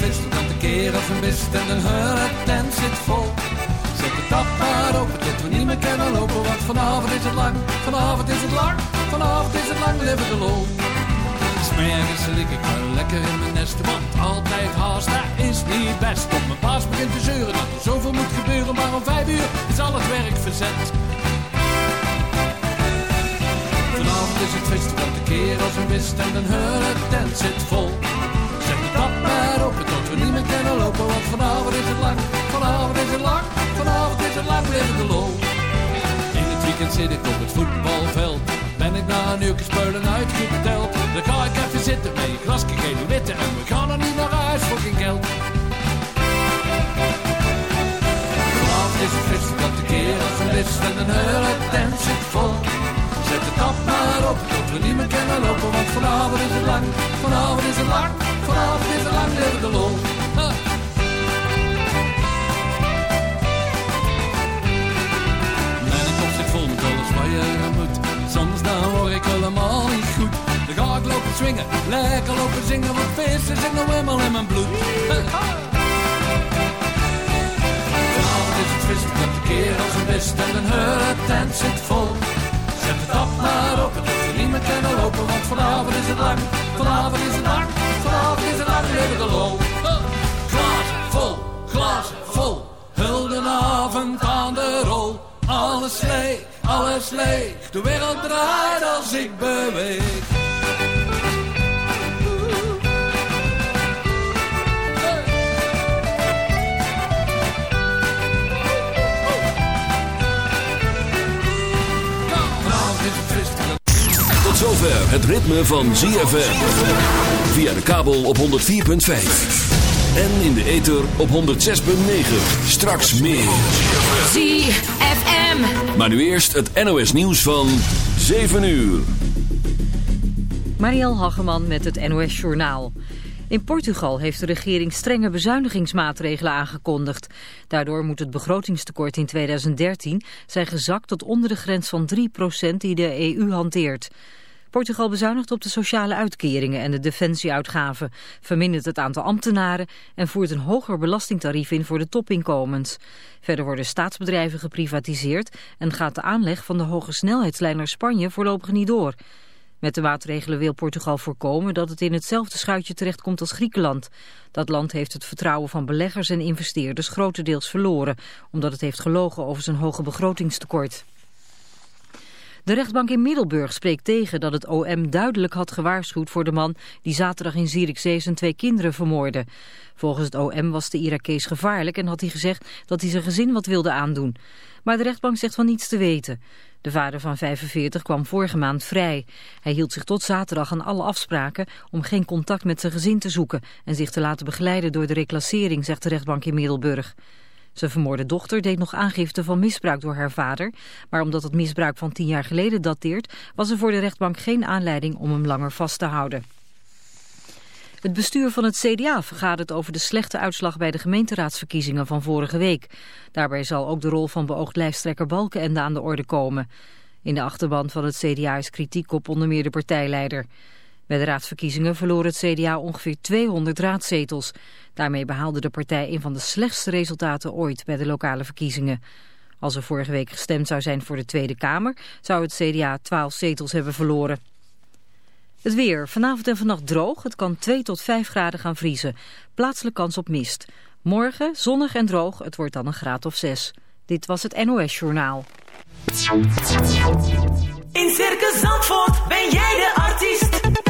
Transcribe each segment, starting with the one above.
feest, dan de een mist en een tent zit vol. Zet de tap maar open tot we niet meer kunnen lopen, want vanavond is het lang, vanavond is het lang, vanavond is het lang, leven de lol. Smergens lig ik wel lekker in mijn nest, want altijd haast, dat is niet best. Op mijn baas begint te zeuren dat er zoveel moet gebeuren, maar om vijf uur is al het werk verzet. Vanavond is het feest, want de keer als een wist en een tent zit vol. Zet de tap maar open tot we niet meer kunnen lopen, want vanavond is het lang, vanavond is het lang, vanavond is het lang, leven de lol. In het weekend zit ik op het voetbalveld, ben ik na een uurtje spelen uitgeteld. Dan ga ik even zitten met een glasje gele witte en we gaan er niet naar huis voor geen geld. Vanavond is het feest, want de keer als een wist en een tent zit vol. Zet de tap maar op, tot we niet meer kunnen lopen, want vanavond is het lang, vanavond is het lang, vanavond is het lang, leven de lol. Mijn kop zit vol met alles wat je aan moet, soms dan word ik helemaal niet goed. Dan ga ik lopen swingen, lekker lopen zingen, want feesten zit nog helemaal in mijn bloed. Vanavond is het feest, dat de keer als een best en een tent zit vol. Zet de tap maar op, dat we niet meer kunnen lopen, want vanavond is het lang, vanavond is het lang, Glazen vol, glazen vol, huldenavond aan de rol. Alles leeg, alles leeg, de wereld draait als ik beweeg. Zover het ritme van ZFM. Via de kabel op 104.5. En in de ether op 106.9. Straks meer. ZFM. Maar nu eerst het NOS nieuws van 7 uur. Marielle Hageman met het NOS Journaal. In Portugal heeft de regering strenge bezuinigingsmaatregelen aangekondigd. Daardoor moet het begrotingstekort in 2013 zijn gezakt tot onder de grens van 3% die de EU hanteert. Portugal bezuinigt op de sociale uitkeringen en de defensieuitgaven, vermindert het aantal ambtenaren en voert een hoger belastingtarief in voor de topinkomens. Verder worden staatsbedrijven geprivatiseerd en gaat de aanleg van de hoge snelheidslijn naar Spanje voorlopig niet door. Met de maatregelen wil Portugal voorkomen dat het in hetzelfde schuitje terechtkomt als Griekenland. Dat land heeft het vertrouwen van beleggers en investeerders grotendeels verloren, omdat het heeft gelogen over zijn hoge begrotingstekort. De rechtbank in Middelburg spreekt tegen dat het OM duidelijk had gewaarschuwd voor de man die zaterdag in Zierikzee zijn twee kinderen vermoordde. Volgens het OM was de Irakees gevaarlijk en had hij gezegd dat hij zijn gezin wat wilde aandoen. Maar de rechtbank zegt van niets te weten. De vader van 45 kwam vorige maand vrij. Hij hield zich tot zaterdag aan alle afspraken om geen contact met zijn gezin te zoeken en zich te laten begeleiden door de reclassering, zegt de rechtbank in Middelburg. Zijn vermoorde dochter deed nog aangifte van misbruik door haar vader, maar omdat het misbruik van tien jaar geleden dateert, was er voor de rechtbank geen aanleiding om hem langer vast te houden. Het bestuur van het CDA vergadert over de slechte uitslag bij de gemeenteraadsverkiezingen van vorige week. Daarbij zal ook de rol van beoogd lijsttrekker Balkenende aan de orde komen. In de achterban van het CDA is kritiek op onder meer de partijleider. Bij de raadsverkiezingen verloor het CDA ongeveer 200 raadzetels. Daarmee behaalde de partij een van de slechtste resultaten ooit bij de lokale verkiezingen. Als er vorige week gestemd zou zijn voor de Tweede Kamer, zou het CDA 12 zetels hebben verloren. Het weer. Vanavond en vannacht droog. Het kan 2 tot 5 graden gaan vriezen. Plaatselijk kans op mist. Morgen zonnig en droog. Het wordt dan een graad of 6. Dit was het NOS Journaal. In Circus Zandvoort ben jij de artiest.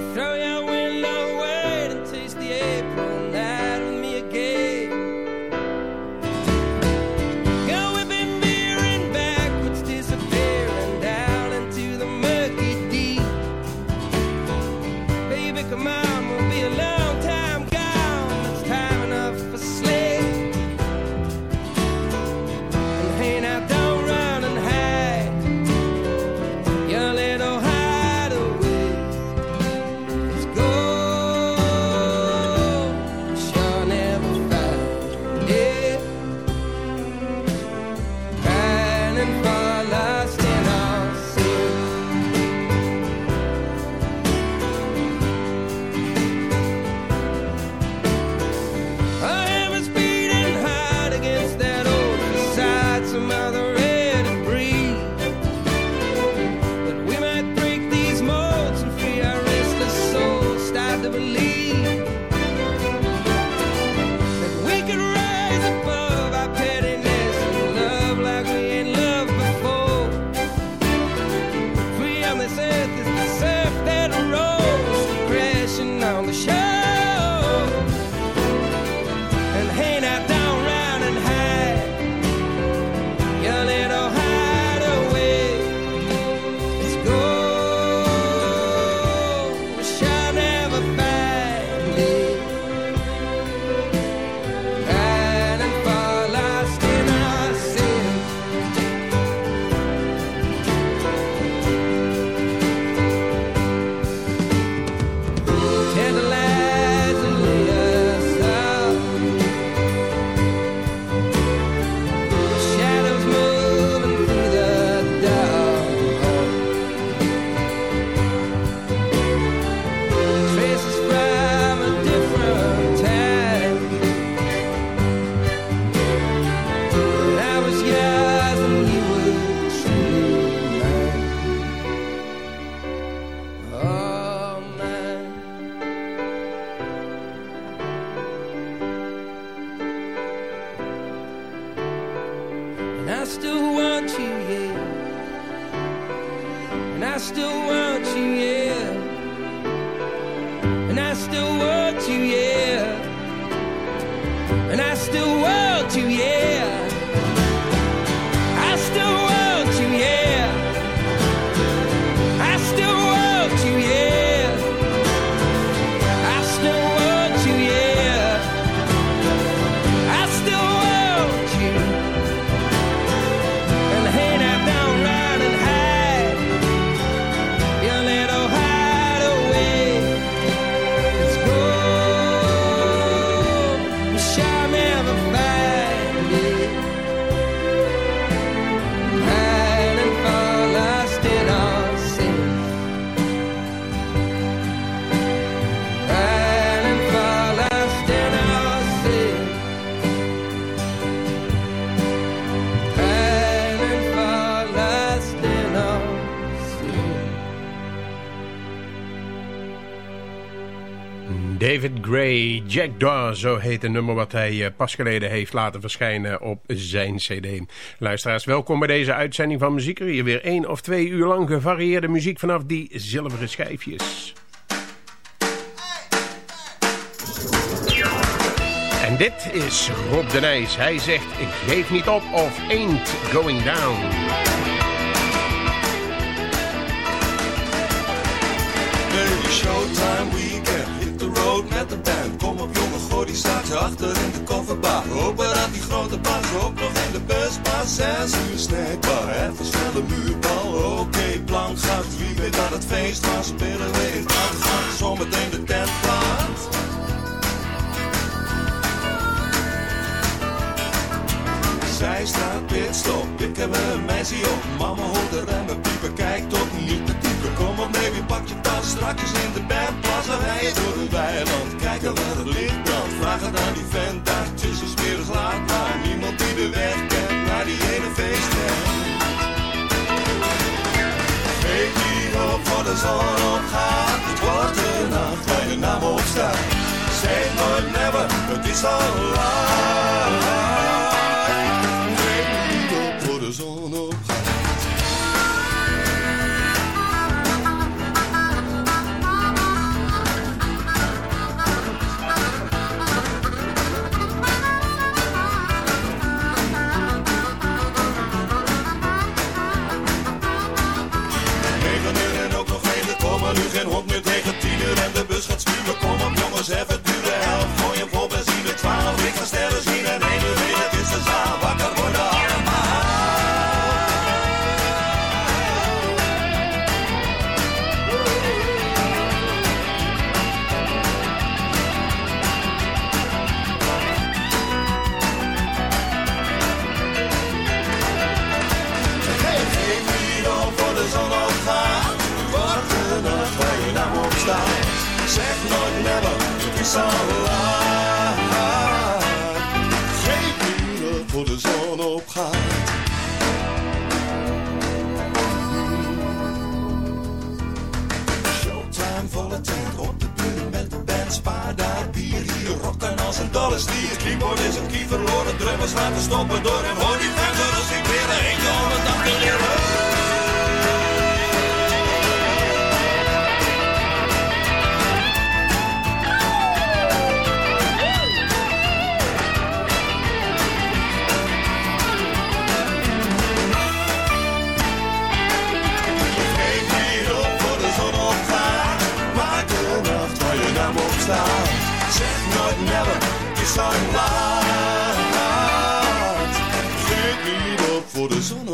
Throw your Gray, Jack Daw, zo heet een nummer wat hij eh, pas geleden heeft laten verschijnen op zijn cd. Luisteraars, welkom bij deze uitzending van Muzieker. Hier weer één of twee uur lang gevarieerde muziek vanaf die zilveren schijfjes. En dit is Rob de Nijs. Hij zegt, ik geef niet op of ain't going down. Showtime Kom op jongen, gooi die staat achter in de kofferbak. Hopen dat die grote bas ook nog in de bus past. Zes uur snackbar, even snel de muurbal. Oké, plan gaat, wie weet dat het feest was. Spelen we in gaat zometeen de tent plaat. Zij staat pitstop, ik heb een meisje op. Mama hoort de remmen piepen, kijkt op op baby, pak je tas, strakjes in de bandplas. We rijden door het weiland, kijken waar het licht brandt. Vraag het aan die vent daar tussen smiddags laat. Maar niemand die de weg kent naar die ene feesttent. Geef niet op voor de zon opgaat. Het wordt de nacht waar je naam op staat. Say nooit never, het is al laat. Geef Zeg como is al laat. Geen voor de zon opgaat. Showtime, volle tent op de bühne met de band. Spaar daar bier, hier rocken als een dolle stier. Keyboard is een key verloren, drummers laten stoppen door hem. Hoor staat. Zeg nooit never, is al laat. Geef niet op voor de zon.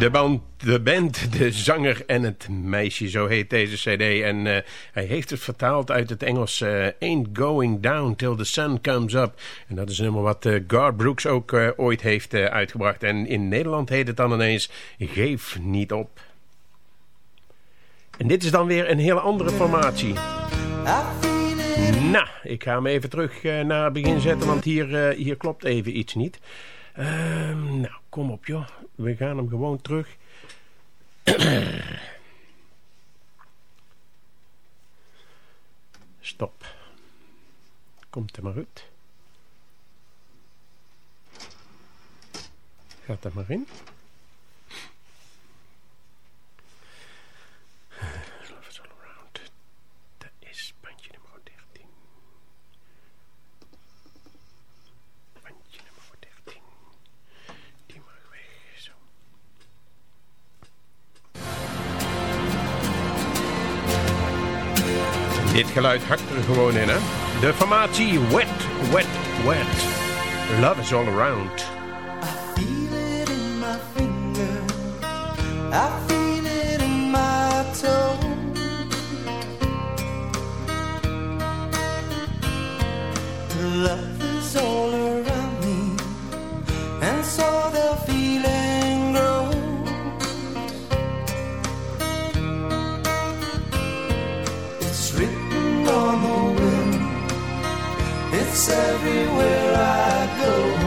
De band, de band, de zanger en het meisje, zo heet deze cd. En eh, hij heeft het vertaald uit het Engels eh, Ain't Going Down Till the Sun Comes Up. En dat is een nummer wat eh, Gar Brooks ook ooit heeft uitgebracht. En in Nederland heet het dan ineens Geef Niet Op. En dit is dan weer een hele andere formatie. Nou, ik ga hem even terug naar het begin zetten, want hier, hier klopt even iets niet. Ehm, nou, kom op joh. We gaan hem gewoon terug. Stop. Komt er maar uit. Gaat er maar in. Dit geluid hakt er gewoon in, hè? De formatie Wet, Wet, Wet. Love is all around. I feel it in my finger. I feel it in my toe. Love is all around me, and so the feeling It's everywhere I go.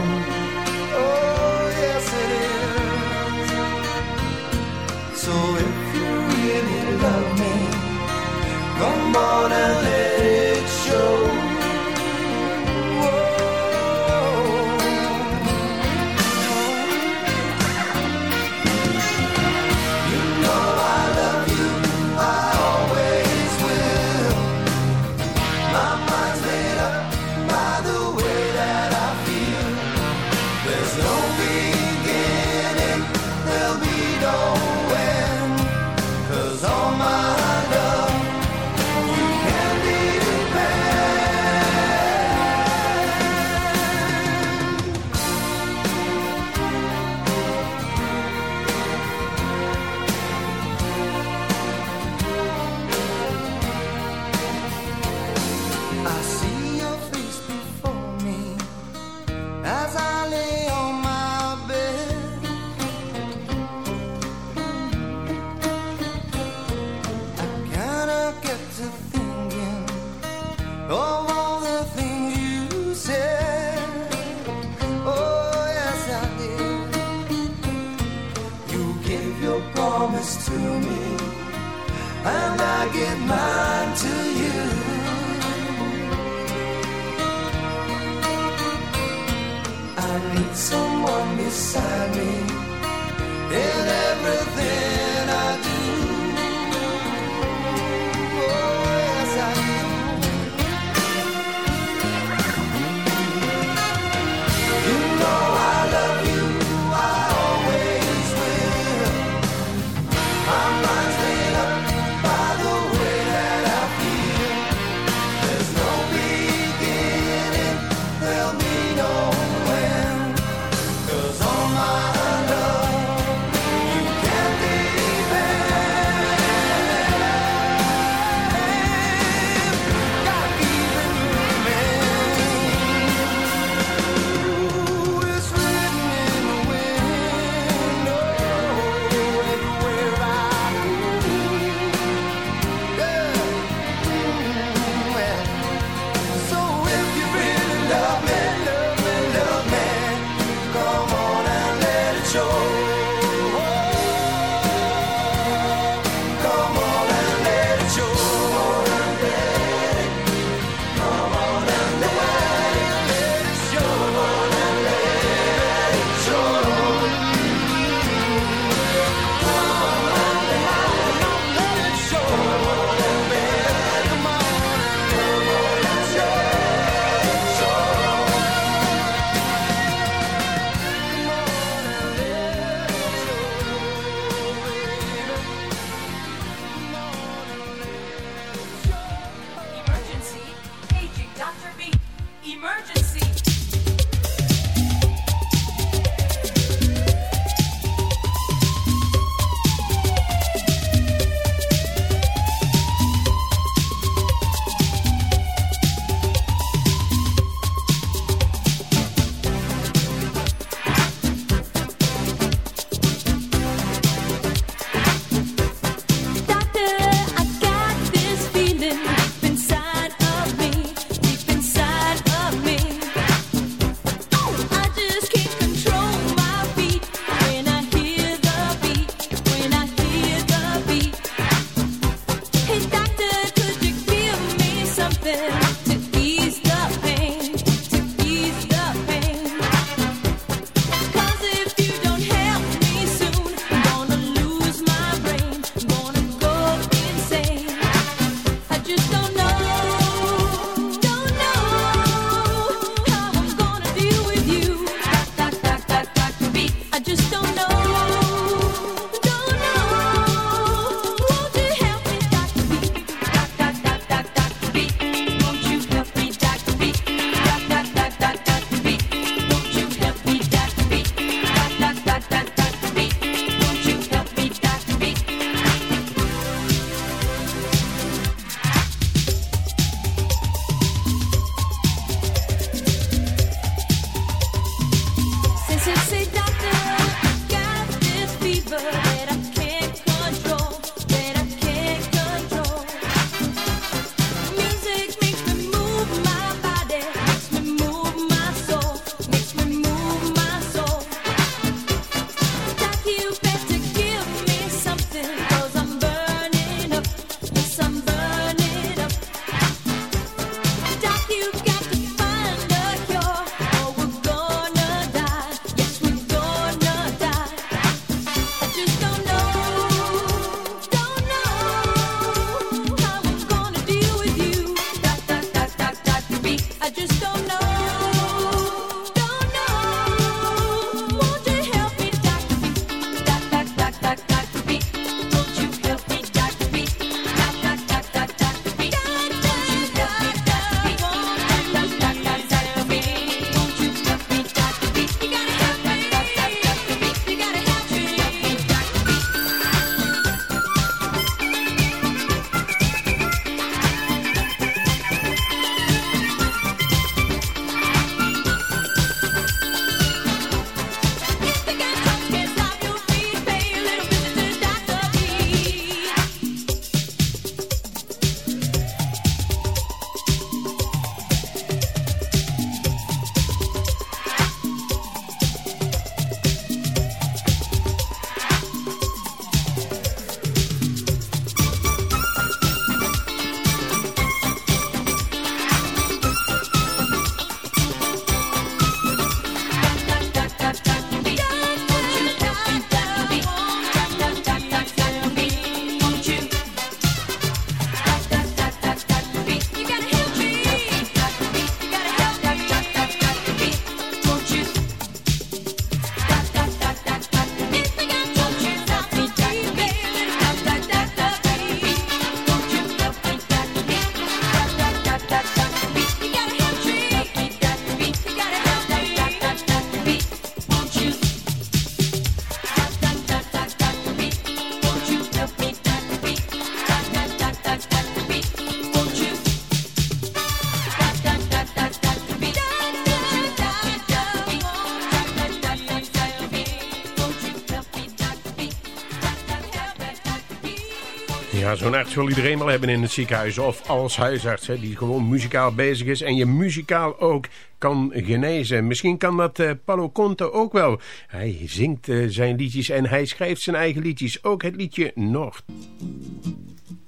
Zo'n arts wil iedereen wel hebben in het ziekenhuis. Of als huisarts, hè, die gewoon muzikaal bezig is. En je muzikaal ook kan genezen. Misschien kan dat uh, Paolo Conte ook wel. Hij zingt uh, zijn liedjes en hij schrijft zijn eigen liedjes. Ook het liedje Noord.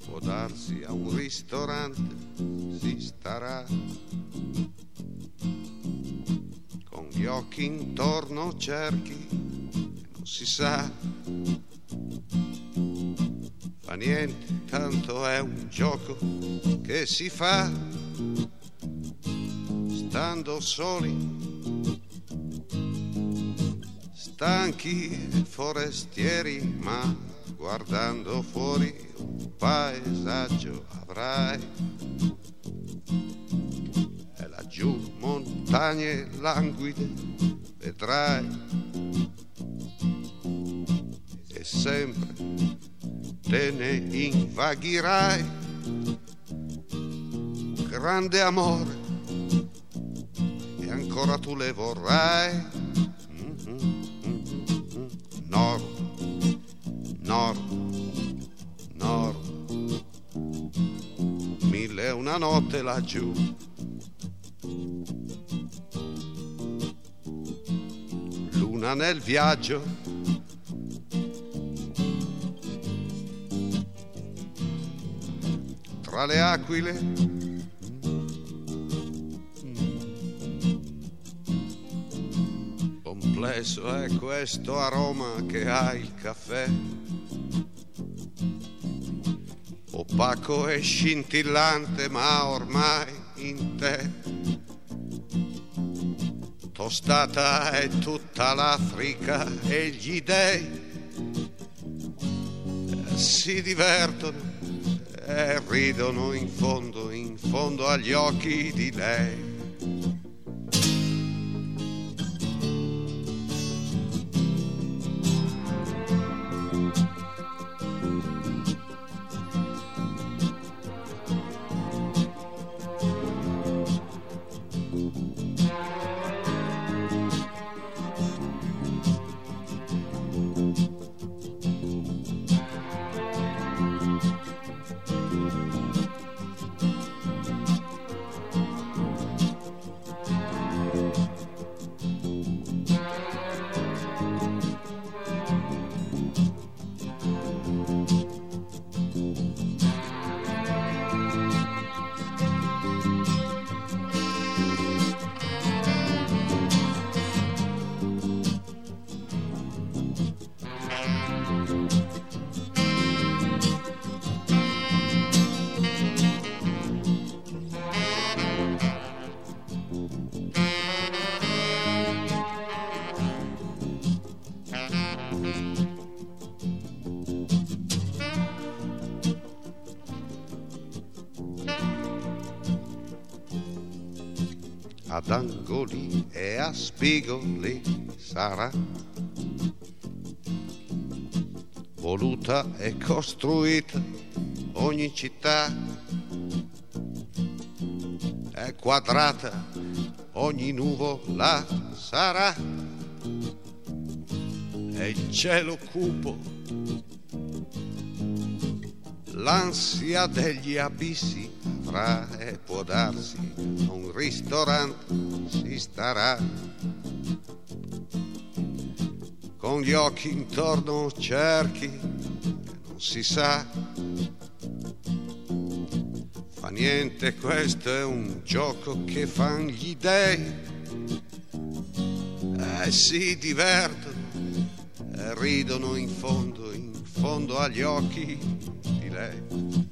Può a un ristorante si starà con cerchi non si sa fa niente tanto è un gioco che si fa stando soli stanchi forestieri ma guardando fuori un paesaggio avrai. E laggiù montagne languide vedrai. E sempre te ne invaghirai. Grande amore e ancora tu le vorrai. Nord nord nord. Mille una notte laggiù. Luna nel viaggio tra le aquile? Complesso è questo aroma che ha il caffè. Opaco e scintillante ma ormai in te. Tostata è tutta l'Africa e gli dei si divertono e ridono in fondo, in fondo agli occhi di lei. A spigoli sarà voluta e costruita ogni città. È quadrata ogni nuvola sarà. E il cielo cupo l'ansia degli abissi avrà e può darsi a un ristorante si starà. Con gli occhi intorno cerchi non si sa. Fa niente questo è un gioco che fan gli dei e si divertono e ridono in fondo in fondo agli occhi di lei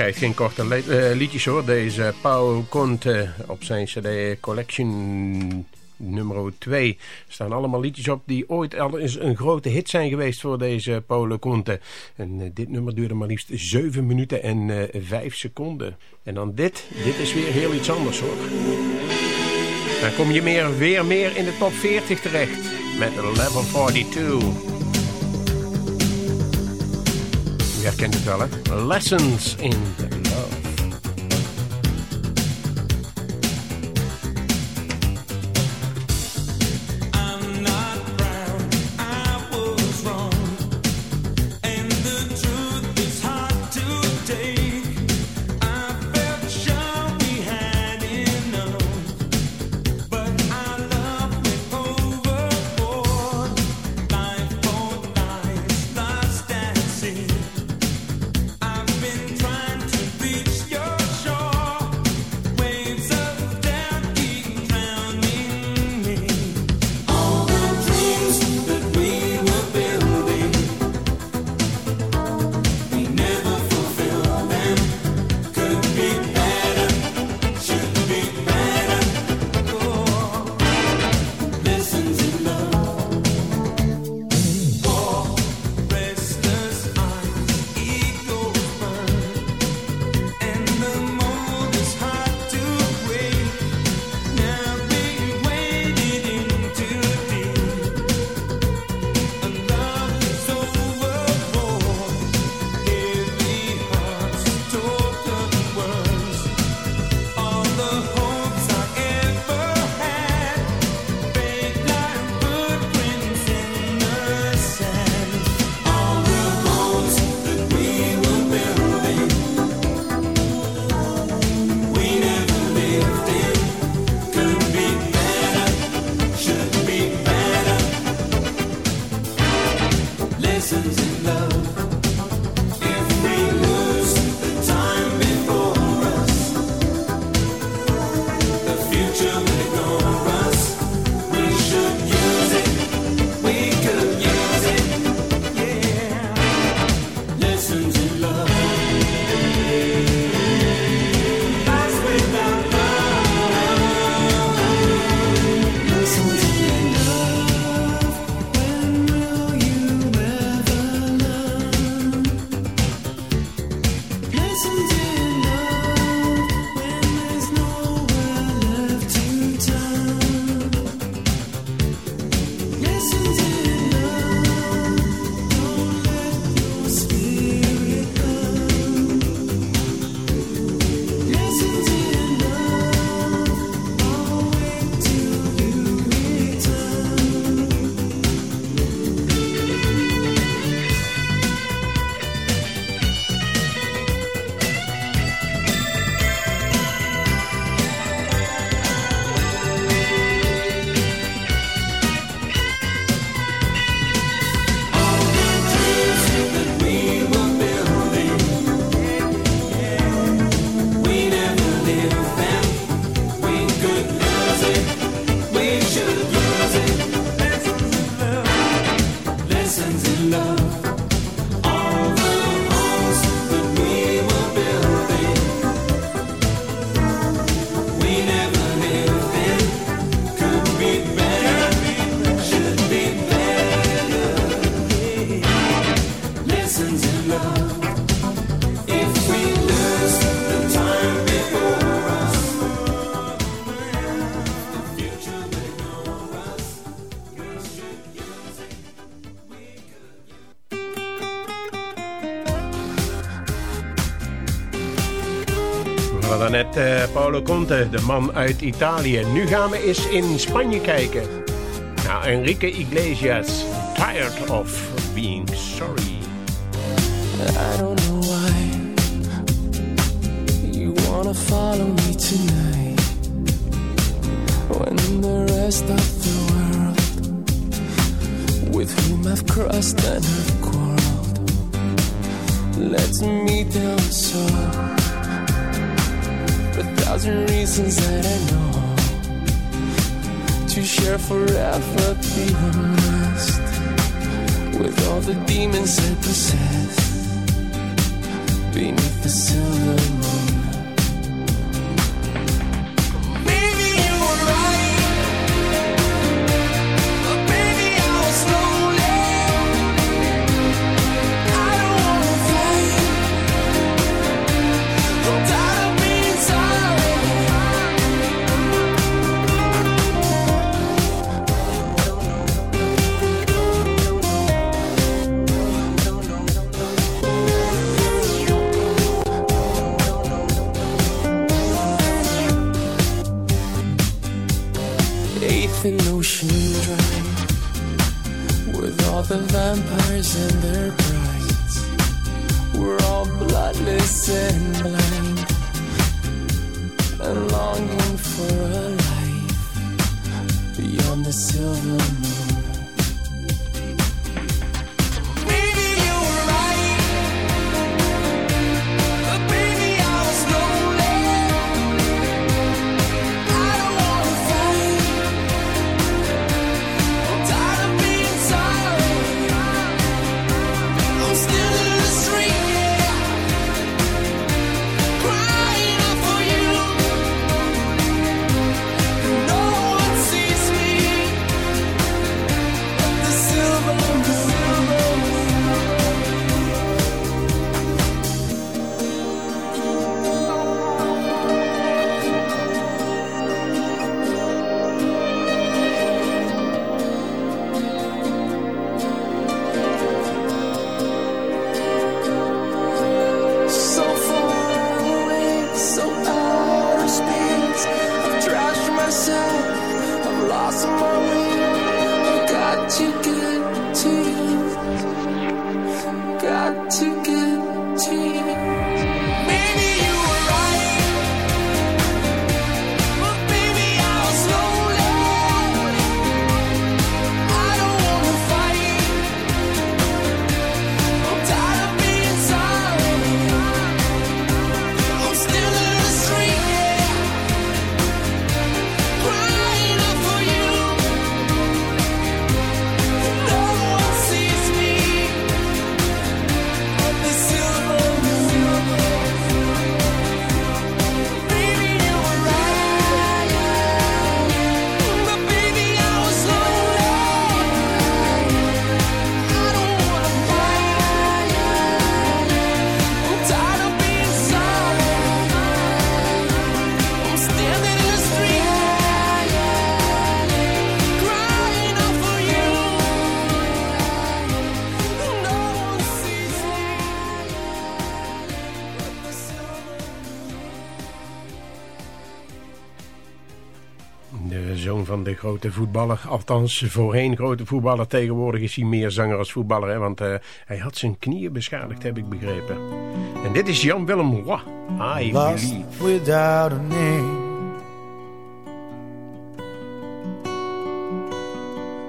schrijft geen korte eh, liedjes hoor, deze Paul Conte op zijn cd Collection nummer 2 staan allemaal liedjes op die ooit al eens een grote hit zijn geweest voor deze Paul Conte. En eh, dit nummer duurde maar liefst 7 minuten en eh 5 seconden. En dan dit, dit is weer heel iets anders hoor. Dan kom je meer, weer meer in de top 40 terecht met Level 42. U herkent het wel hè? Lessons in Love. Net eh, Paolo Conte, de man uit Italië. Nu gaan we eens in Spanje kijken. Nou, Enrique Iglesias, tired of being sorry. I don't know why you wanna follow me tonight when the rest of the world with whom I've crossed and have quarreled lets me down so thousand reasons that I know to share forever be unrest with all the demons I possess beneath the silver. moon. grote voetballer. Althans, voorheen grote voetballer. Tegenwoordig is hij meer zanger als voetballer. Hè? Want eh, hij had zijn knieën beschadigd, heb ik begrepen. En dit is Jan-Willem Roy. I Lost believe. without a name.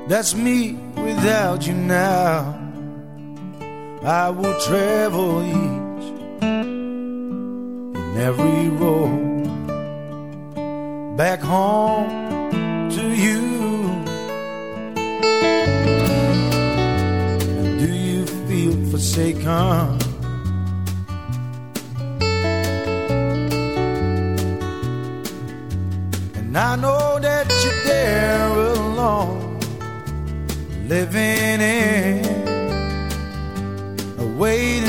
That's me without you now. I will travel each every road back home. would say, Come. And I know that you're there alone, living in a way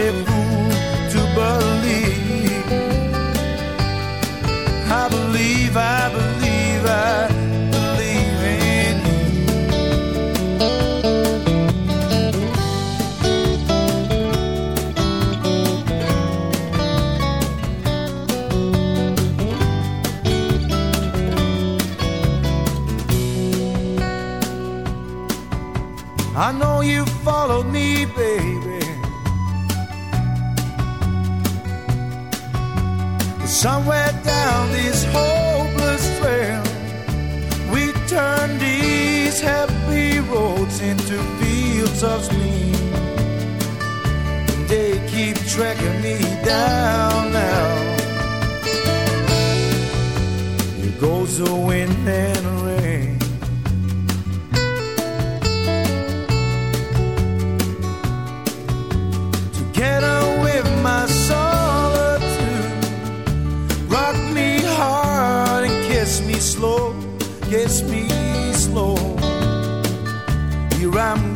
a fool to believe. I believe, I believe, I believe in you. I know you followed me, babe Somewhere down this hopeless trail, we turn these happy roads into fields of sleep. They keep tracking me down now. It goes the wind and rain. gets me slow. Here I'm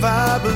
vibe.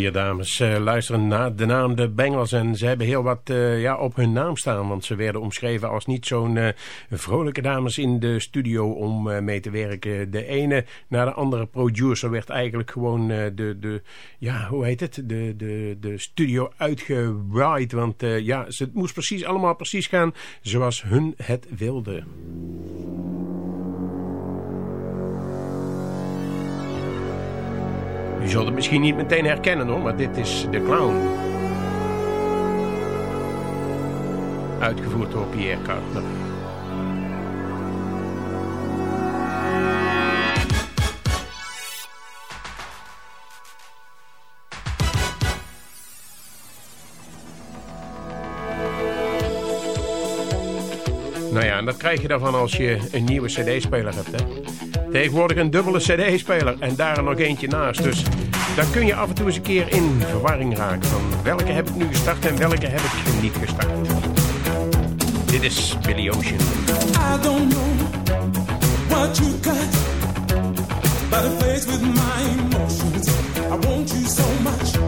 Vier dames eh, luisteren naar de naam de Bengals en ze hebben heel wat eh, ja, op hun naam staan. Want ze werden omschreven als niet zo'n eh, vrolijke dames in de studio om mee te werken. De ene naar de andere producer werd eigenlijk gewoon de, de, ja, hoe heet het? De, de, de studio uitgewaaid. Want ja, het moest precies allemaal precies gaan zoals hun het wilden. U zult het misschien niet meteen herkennen hoor, maar dit is The Clown. Uitgevoerd door Pierre Carter. En dat krijg je daarvan als je een nieuwe cd-speler hebt. Hè? Tegenwoordig een dubbele cd-speler en daar nog eentje naast. Dus dan kun je af en toe eens een keer in verwarring raken. Van welke heb ik nu gestart en welke heb ik niet gestart. Dit is Billy Ocean. I don't know what you got, but it plays with my emotions. I want you so much,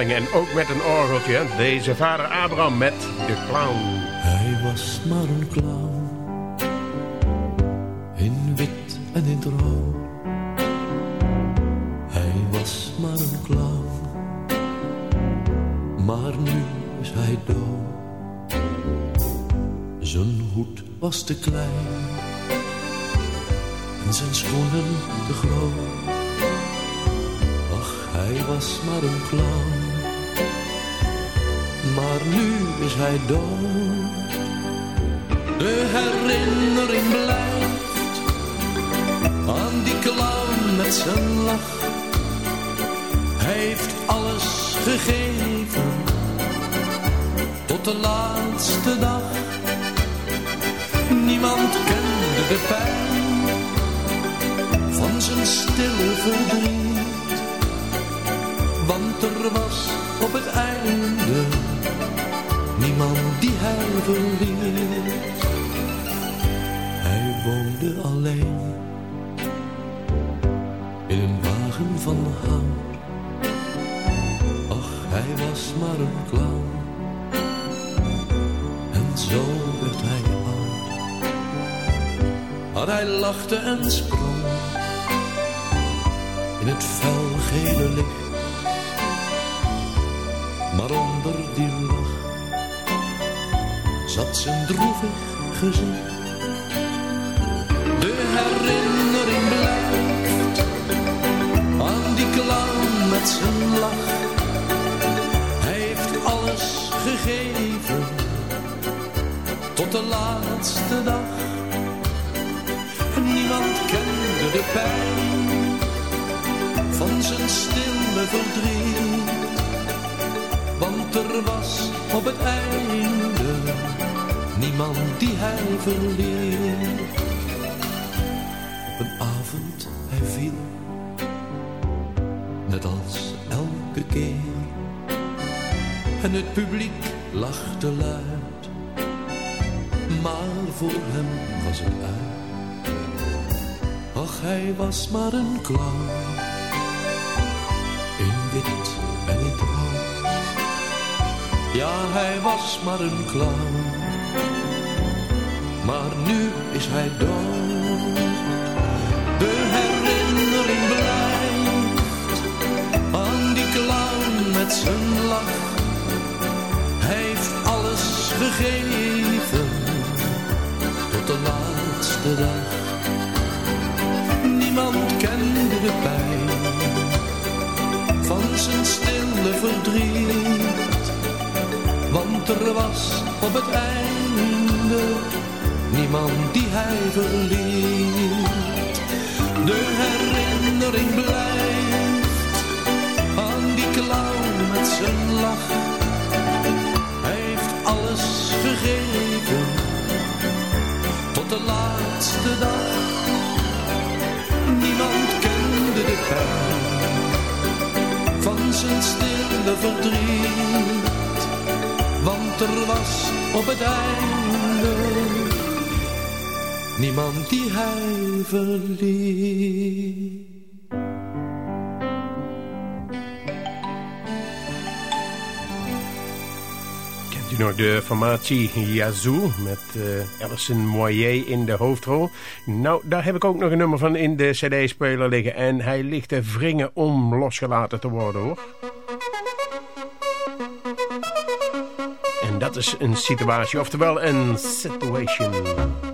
en ook met een orgeltje. Deze vader Abraham met de clown. Hij was maar een clown. In wit en in rood. Hij was maar een clown. Maar nu is hij dood. Zijn hoed was te klein. En zijn schoenen te groot. Ach, hij was maar een clown. Is hij dood. De herinnering blijft aan die clown met zijn lach. Hij heeft alles gegeven tot de laatste dag. Niemand kende de pijn van zijn stille verdriet. Want er was op het einde niemand die hij verliet. Hij woonde alleen in een wagen van hout. Ach, hij was maar een clown. En zo werd hij oud. Maar hij lachte en sprong in het felgele licht. Maar onder die lach zat zijn droevig gezicht. De herinnering blijft aan die clown met zijn lach. Hij heeft alles gegeven tot de laatste dag. Niemand kende de pijn van zijn stille verdriet. Want er was op het einde niemand die hij verliet. Op een avond hij viel, net als elke keer. En het publiek lachte luid, maar voor hem was het uit. Ach, hij was maar een clown, in wit en in. Ja, hij was maar een clown, maar nu is hij dood. De herinnering blijft aan die clown met zijn lach. Hij heeft alles gegeven tot de laatste dag. Niemand kende de pijn van zijn stille verdriet. Want er was op het einde niemand die hij verliet. De herinnering blijft aan die clown met zijn lach. Hij heeft alles gegeven tot de laatste dag. Niemand kende de pijn van zijn stille verdriet. Want er was op het einde niemand die hij verliet. Kent u nog de formatie Yazoo met uh, Alison Moyer in de hoofdrol? Nou, daar heb ik ook nog een nummer van in de cd-speler liggen. En hij ligt te wringen om losgelaten te worden hoor. En dat is een situatie, oftewel een situation.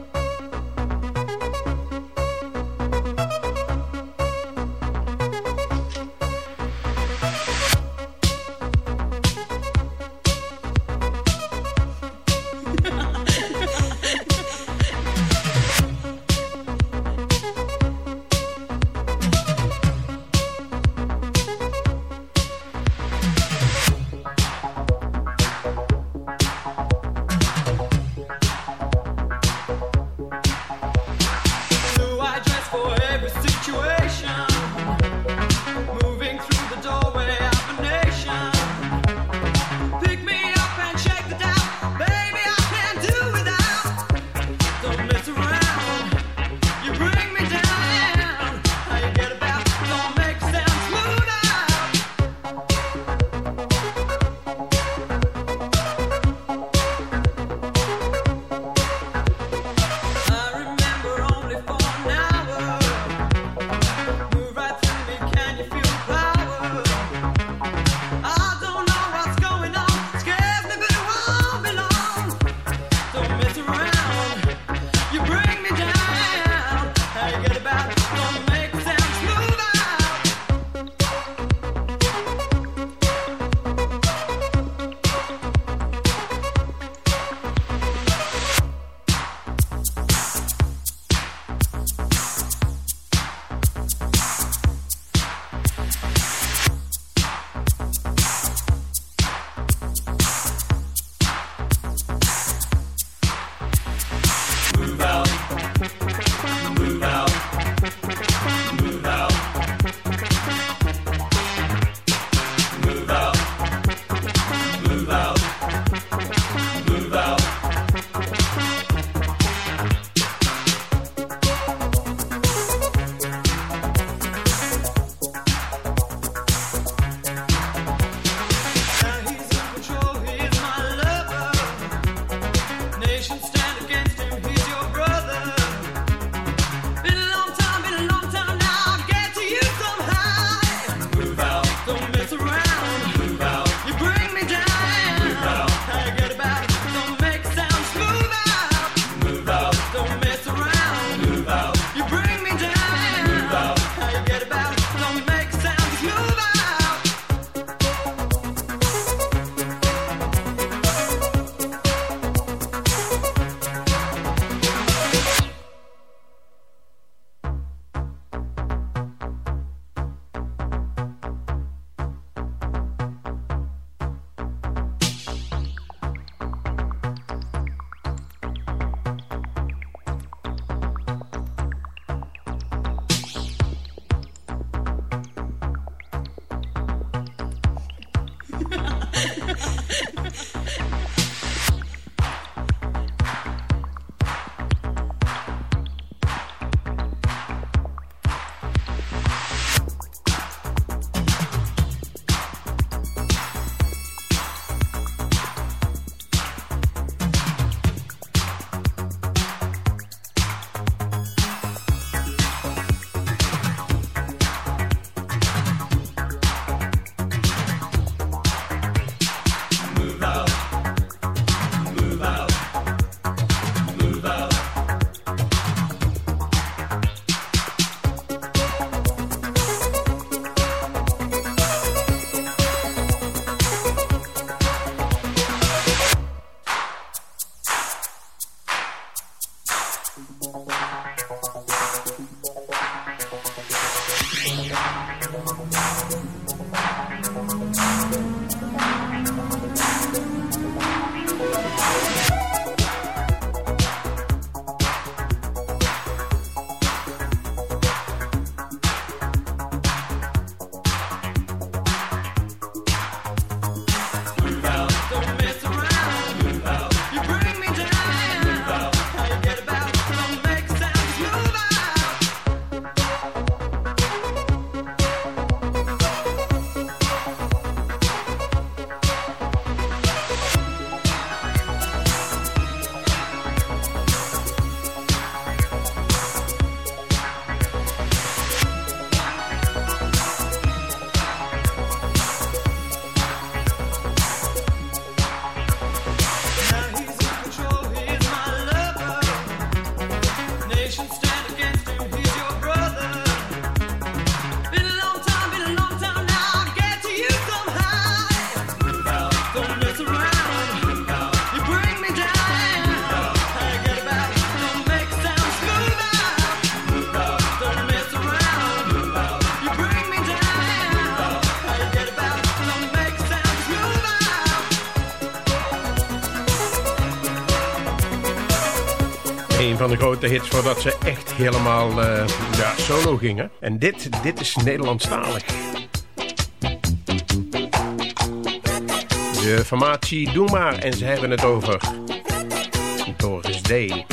Grote hits voordat ze echt helemaal eh, ja, solo gingen. En dit, dit is Nederlandstalig. De formatie Doe Maar en ze hebben het over Doris Day.